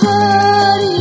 Hari